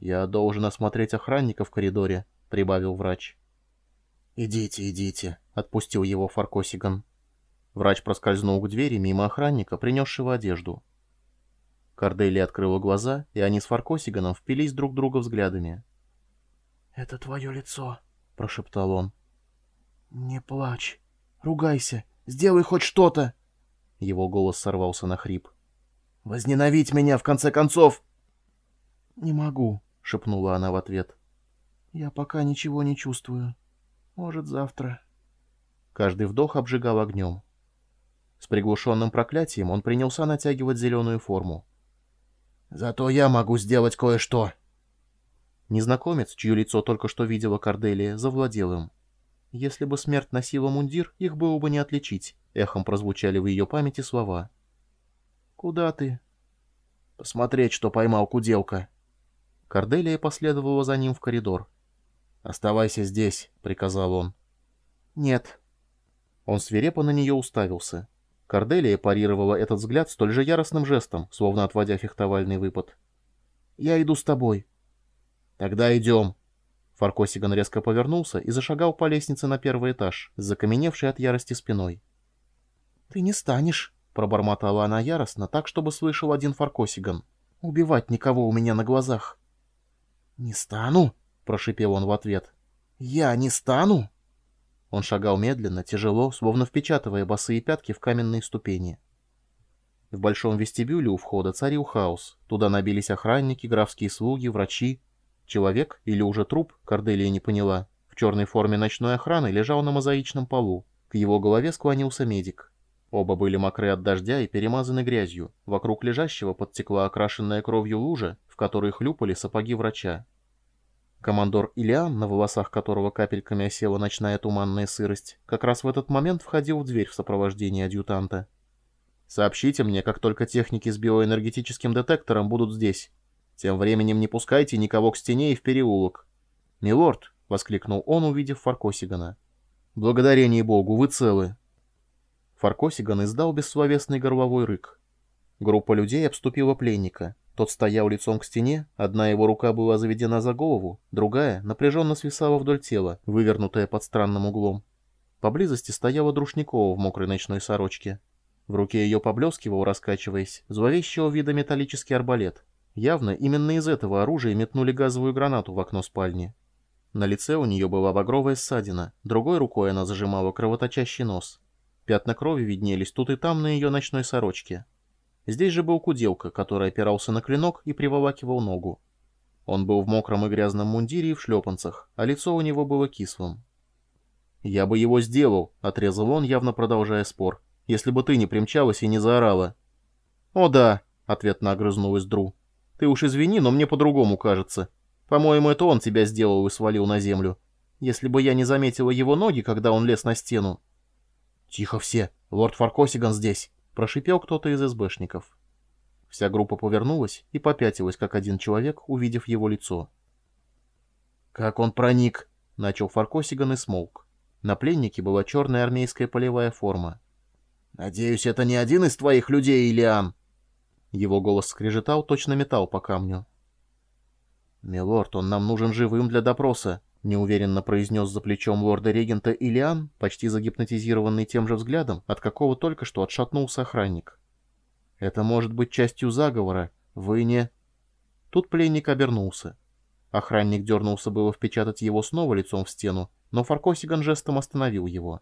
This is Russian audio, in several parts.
«Я должен осмотреть охранника в коридоре», — прибавил врач. «Идите, идите», — отпустил его Фаркосиган. Врач проскользнул к двери мимо охранника, принесшего одежду. Корделия открыла глаза, и они с Фаркосиганом впились друг друга взглядами. «Это твое лицо», — прошептал он. «Не плачь. Ругайся. Сделай хоть что-то!» Его голос сорвался на хрип. «Возненавидь меня, в конце концов!» «Не могу», — шепнула она в ответ. «Я пока ничего не чувствую. Может, завтра...» Каждый вдох обжигал огнем. С приглушенным проклятием он принялся натягивать зеленую форму. «Зато я могу сделать кое-что!» Незнакомец, чье лицо только что видела Корделия, завладел им. Если бы смерть носила мундир, их было бы не отличить. Эхом прозвучали в ее памяти слова. «Куда ты?» «Посмотреть, что поймал куделка». Корделия последовала за ним в коридор. «Оставайся здесь», — приказал он. «Нет». Он свирепо на нее уставился. Корделия парировала этот взгляд столь же яростным жестом, словно отводя фехтовальный выпад. «Я иду с тобой». «Тогда идем», Фаркосиган резко повернулся и зашагал по лестнице на первый этаж, закаменевший от ярости спиной. «Ты не станешь», — пробормотала она яростно, так, чтобы слышал один Фаркосиган. «Убивать никого у меня на глазах». «Не стану», — прошипел он в ответ. «Я не стану?» Он шагал медленно, тяжело, словно впечатывая босые пятки в каменные ступени. В большом вестибюле у входа царил хаос. Туда набились охранники, графские слуги, врачи, Человек, или уже труп, Корделия не поняла, в черной форме ночной охраны лежал на мозаичном полу. К его голове склонился медик. Оба были мокры от дождя и перемазаны грязью. Вокруг лежащего подтекла окрашенная кровью лужа, в которой хлюпали сапоги врача. Командор Илиан, на волосах которого капельками осела ночная туманная сырость, как раз в этот момент входил в дверь в сопровождении адъютанта. «Сообщите мне, как только техники с биоэнергетическим детектором будут здесь», тем временем не пускайте никого к стене и в переулок. — Милорд! — воскликнул он, увидев Фаркосигана. — Благодарение Богу, вы целы. Фаркосиган издал бессловесный горловой рык. Группа людей обступила пленника. Тот стоял лицом к стене, одна его рука была заведена за голову, другая напряженно свисала вдоль тела, вывернутая под странным углом. Поблизости стояла Друшникова в мокрой ночной сорочке. В руке ее поблескивал, раскачиваясь, зловещего вида металлический арбалет. Явно именно из этого оружия метнули газовую гранату в окно спальни. На лице у нее была багровая ссадина, другой рукой она зажимала кровоточащий нос. Пятна крови виднелись тут и там на ее ночной сорочке. Здесь же был куделка, который опирался на клинок и приволакивал ногу. Он был в мокром и грязном мундире и в шлепанцах, а лицо у него было кислым. «Я бы его сделал», — отрезал он, явно продолжая спор, — «если бы ты не примчалась и не заорала». «О да», — ответно огрызнулась Дру, ты уж извини, но мне по-другому кажется. По-моему, это он тебя сделал и свалил на землю. Если бы я не заметила его ноги, когда он лез на стену... — Тихо все, лорд Фаркосиган здесь, — прошипел кто-то из СБшников. Вся группа повернулась и попятилась, как один человек, увидев его лицо. — Как он проник? — начал Фаркосиган и смолк. На пленнике была черная армейская полевая форма. — Надеюсь, это не один из твоих людей, Илиан? Его голос скрежетал, точно металл по камню. «Милорд, он нам нужен живым для допроса», — неуверенно произнес за плечом лорда-регента Илиан, почти загипнотизированный тем же взглядом, от какого только что отшатнулся охранник. «Это может быть частью заговора. Вы не...» Тут пленник обернулся. Охранник дернулся было впечатать его снова лицом в стену, но Фаркосиган жестом остановил его.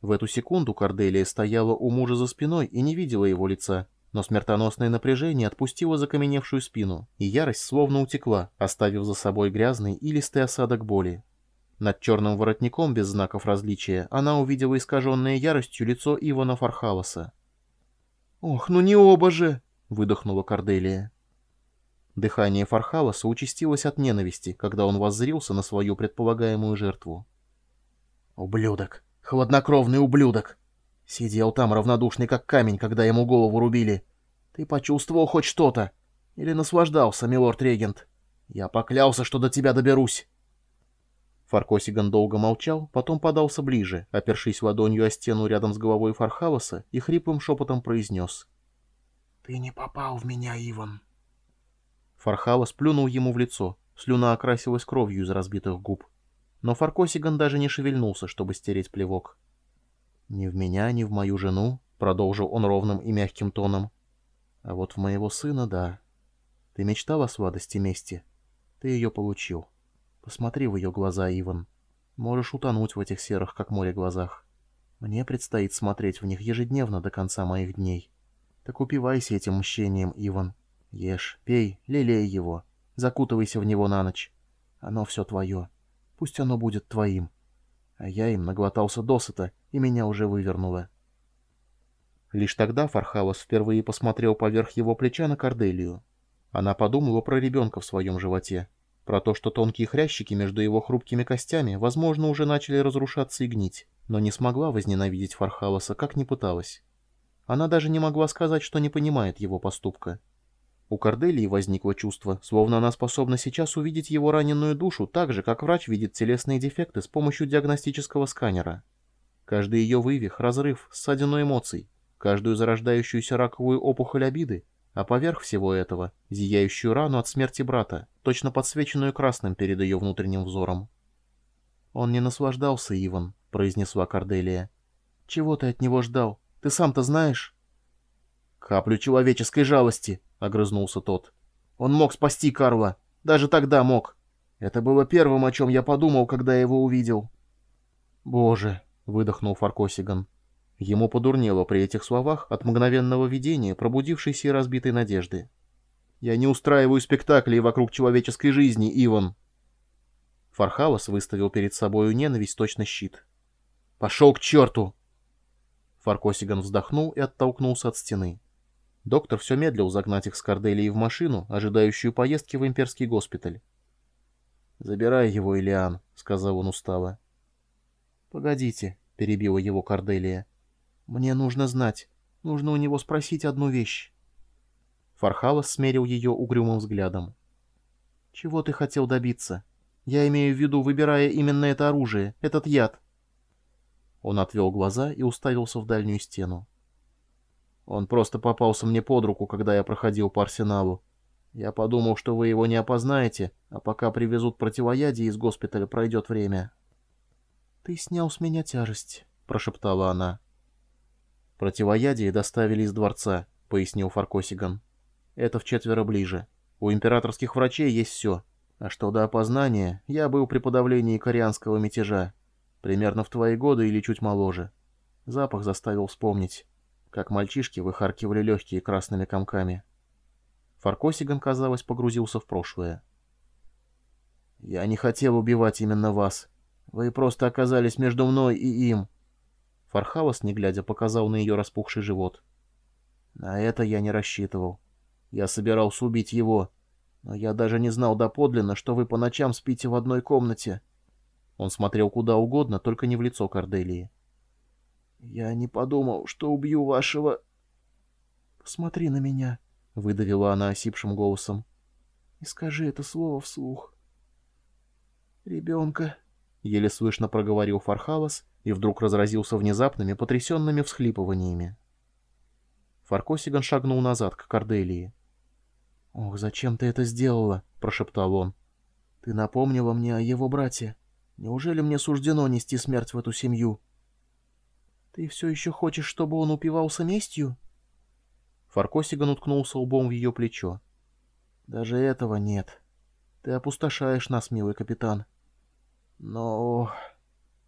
В эту секунду Корделия стояла у мужа за спиной и не видела его лица, но смертоносное напряжение отпустило закаменевшую спину, и ярость словно утекла, оставив за собой грязный и листый осадок боли. Над черным воротником без знаков различия она увидела искаженное яростью лицо Ивана Фархалоса. «Ох, ну не оба же!» — выдохнула Корделия. Дыхание Фархалоса участилось от ненависти, когда он воззрился на свою предполагаемую жертву. «Ублюдок! Хладнокровный ублюдок!» Сидел там равнодушный как камень, когда ему голову рубили. Ты почувствовал хоть что-то? Или наслаждался, милорд-регент? Я поклялся, что до тебя доберусь. Фаркосиган долго молчал, потом подался ближе, опершись ладонью о стену рядом с головой Фархаваса и хриплым шепотом произнес. — Ты не попал в меня, Иван. Фархавас плюнул ему в лицо. Слюна окрасилась кровью из разбитых губ. Но Фаркосиган даже не шевельнулся, чтобы стереть плевок. «Ни в меня, ни в мою жену», — продолжил он ровным и мягким тоном. «А вот в моего сына — да. Ты мечтал о сладости мести? Ты ее получил. Посмотри в ее глаза, Иван. Можешь утонуть в этих серых, как море, глазах. Мне предстоит смотреть в них ежедневно до конца моих дней. Так упивайся этим мщением, Иван. Ешь, пей, лелей его. Закутывайся в него на ночь. Оно все твое. Пусть оно будет твоим. А я им наглотался досыта, и меня уже вывернуло. Лишь тогда Фархаус впервые посмотрел поверх его плеча на Корделию. Она подумала про ребенка в своем животе, про то, что тонкие хрящики между его хрупкими костями, возможно, уже начали разрушаться и гнить, но не смогла возненавидеть Фархалоса, как ни пыталась. Она даже не могла сказать, что не понимает его поступка. У Корделии возникло чувство, словно она способна сейчас увидеть его раненую душу так же, как врач видит телесные дефекты с помощью диагностического сканера. Каждый ее вывих, разрыв, ссадину эмоций, каждую зарождающуюся раковую опухоль обиды, а поверх всего этого — зияющую рану от смерти брата, точно подсвеченную красным перед ее внутренним взором. «Он не наслаждался, Иван», — произнесла Корделия. «Чего ты от него ждал? Ты сам-то знаешь?» «Каплю человеческой жалости», — огрызнулся тот. «Он мог спасти Карла. Даже тогда мог. Это было первым, о чем я подумал, когда его увидел». «Боже», — выдохнул Фаркосиган. Ему подурнело при этих словах от мгновенного видения, пробудившейся и разбитой надежды. «Я не устраиваю спектаклей вокруг человеческой жизни, Иван!» Фархалос выставил перед собою ненависть точно щит. «Пошел к черту!» Фаркосиган вздохнул и оттолкнулся от стены. Доктор все медлил загнать их с Корделией в машину, ожидающую поездки в имперский госпиталь. «Забирай его, Илиан», — сказал он устало. «Погодите», — перебила его Корделия. «Мне нужно знать. Нужно у него спросить одну вещь». Фархалос смерил ее угрюмым взглядом. «Чего ты хотел добиться? Я имею в виду, выбирая именно это оружие, этот яд». Он отвел глаза и уставился в дальнюю стену. «Он просто попался мне под руку, когда я проходил по арсеналу. Я подумал, что вы его не опознаете, а пока привезут противоядие из госпиталя, пройдет время». «Ты снял с меня тяжесть», — прошептала она. «Противоядие доставили из дворца», — пояснил Фаркосиган. «Это в четверо ближе. У императорских врачей есть все. А что до опознания, я был при подавлении корианского мятежа. Примерно в твои годы или чуть моложе. Запах заставил вспомнить, как мальчишки выхаркивали легкие красными комками». Фаркосиган, казалось, погрузился в прошлое. «Я не хотел убивать именно вас. Вы просто оказались между мной и им. Фархалос, не глядя, показал на ее распухший живот. На это я не рассчитывал. Я собирался убить его, но я даже не знал доподлинно, что вы по ночам спите в одной комнате. Он смотрел куда угодно, только не в лицо Корделии. «Я не подумал, что убью вашего...» «Посмотри на меня», — выдавила она осипшим голосом. «И скажи это слово вслух». «Ребенка», — еле слышно проговорил Фархалос, и вдруг разразился внезапными, потрясенными всхлипываниями. Фаркосиган шагнул назад к Корделии. «Ох, зачем ты это сделала?» — прошептал он. «Ты напомнила мне о его брате. Неужели мне суждено нести смерть в эту семью?» «Ты все еще хочешь, чтобы он упивался местью?» Фаркосиган уткнулся лбом в ее плечо. «Даже этого нет. Ты опустошаешь нас, милый капитан. Но...»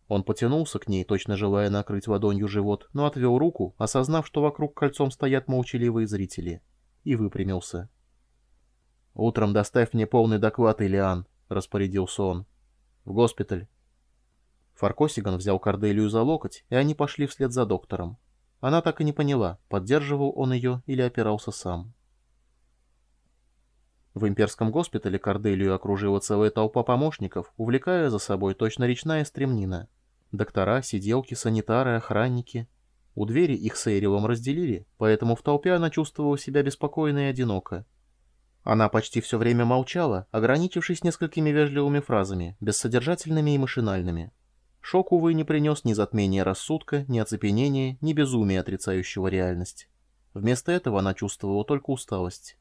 Он потянулся к ней, точно желая накрыть ладонью живот, но отвел руку, осознав, что вокруг кольцом стоят молчаливые зрители, и выпрямился. «Утром доставь мне полный доклад, Илиан», — распорядился он. «В госпиталь». Фаркосиган взял Корделию за локоть, и они пошли вслед за доктором. Она так и не поняла, поддерживал он ее или опирался сам. В имперском госпитале Корделию окружила целая толпа помощников, увлекая за собой точно речная стремнина. Доктора, сиделки, санитары, охранники. У двери их с Эйрилом разделили, поэтому в толпе она чувствовала себя беспокойно и одиноко. Она почти все время молчала, ограничившись несколькими вежливыми фразами, бессодержательными и машинальными. Шок, увы, не принес ни затмения рассудка, ни оцепенения, ни безумия, отрицающего реальность. Вместо этого она чувствовала только усталость.